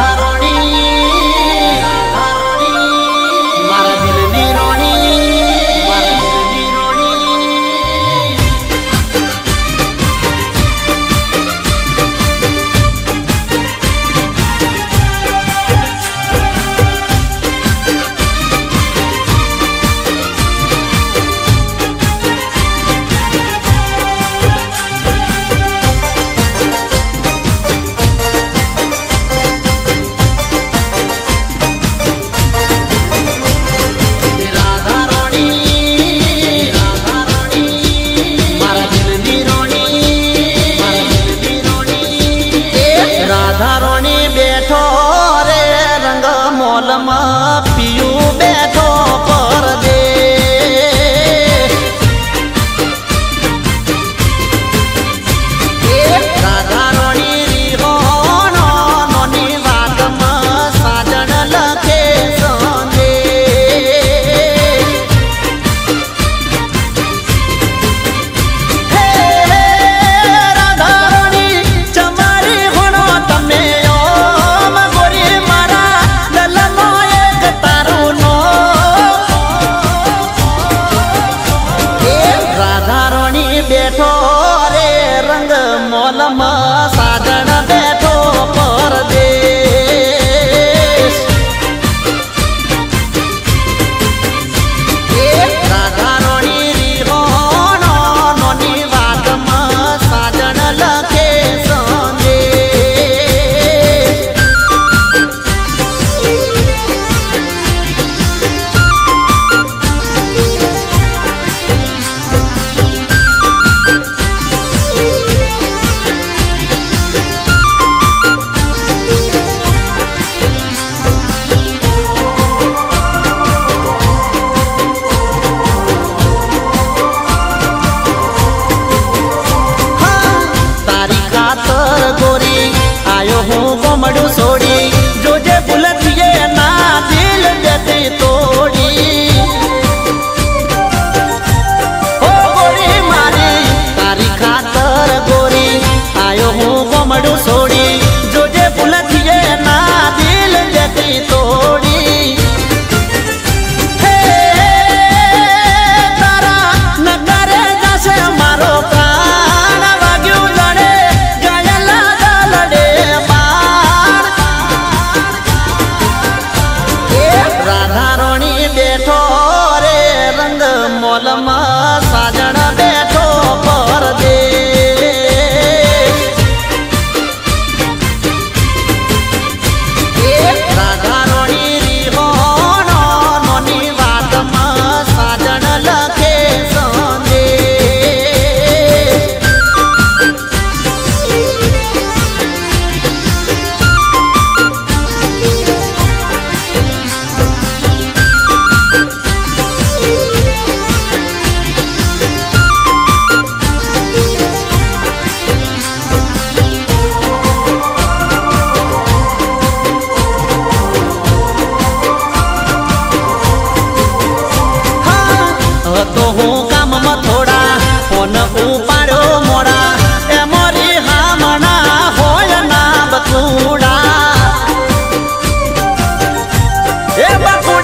I don't i'm a आयो हूँ कमड़ू सोड़ी जो जे बुलत ये ना दिल जते तोड़ी। ओ गोरी मारी, तारी खातर गोरी। आयो हूँ कमड़ू सोड़ी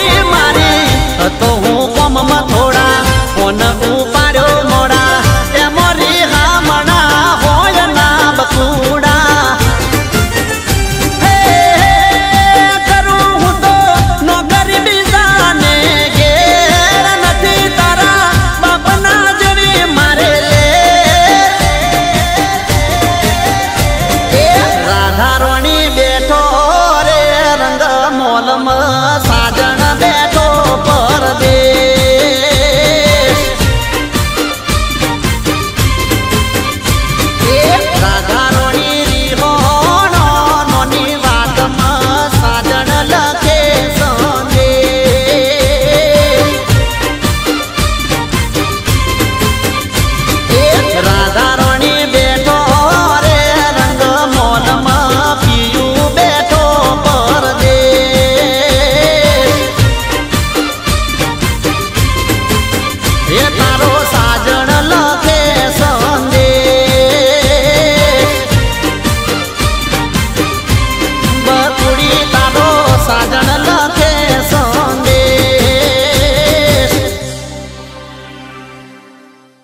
Yeah.